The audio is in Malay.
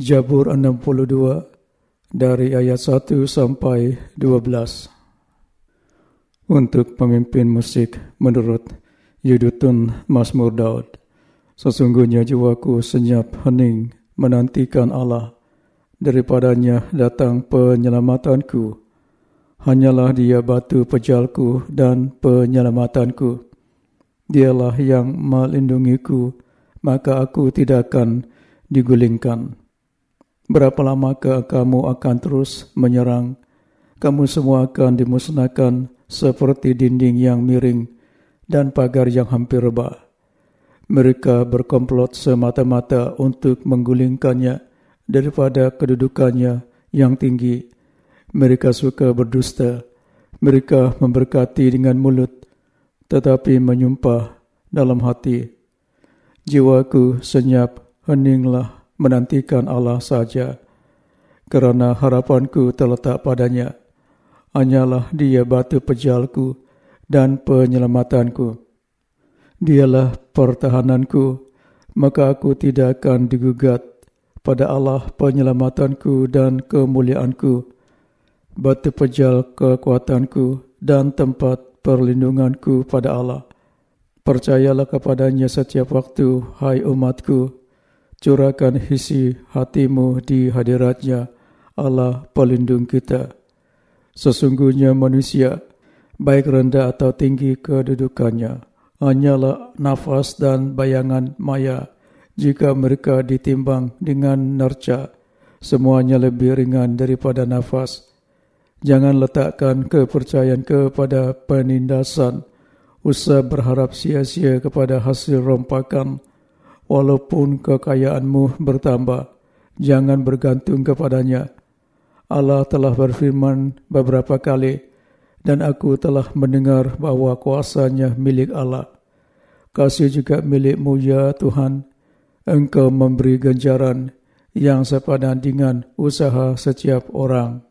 Jabur 62 dari ayat 1 sampai 12 Untuk pemimpin musik menurut Yudutun Masmur Daud Sesungguhnya jiwaku senyap hening menantikan Allah. Daripadanya datang penyelamatanku. Hanyalah dia batu pejalku dan penyelamatanku. Dialah yang melindungiku Maka aku tidak akan digulingkan Berapa lamakah kamu akan terus menyerang? Kamu semua akan dimusnahkan seperti dinding yang miring dan pagar yang hampir rebah. Mereka berkomplot semata-mata untuk menggulingkannya daripada kedudukannya yang tinggi. Mereka suka berdusta. Mereka memberkati dengan mulut tetapi menyumpah dalam hati. Jiwaku senyap, heninglah menantikan Allah saja, kerana harapanku terletak padanya. Hanyalah dia batu pejalku dan penyelamatanku. Dialah pertahananku, maka aku tidak akan digugat pada Allah penyelamatanku dan kemuliaanku, batu pejal kekuatanku dan tempat perlindunganku pada Allah. Percayalah kepadanya setiap waktu, hai umatku, curahkan isi hatimu di hadiratnya Allah pelindung kita. Sesungguhnya manusia, baik rendah atau tinggi kedudukannya, hanyalah nafas dan bayangan maya jika mereka ditimbang dengan nerca, semuanya lebih ringan daripada nafas. Jangan letakkan kepercayaan kepada penindasan, usah berharap sia-sia kepada hasil rompakan, walaupun kekayaanmu bertambah, jangan bergantung kepadanya. Allah telah berfirman beberapa kali, dan aku telah mendengar bahawa kuasanya milik Allah. Kasih juga milikmu ya Tuhan, engkau memberi ganjaran yang sepadan dengan usaha setiap orang.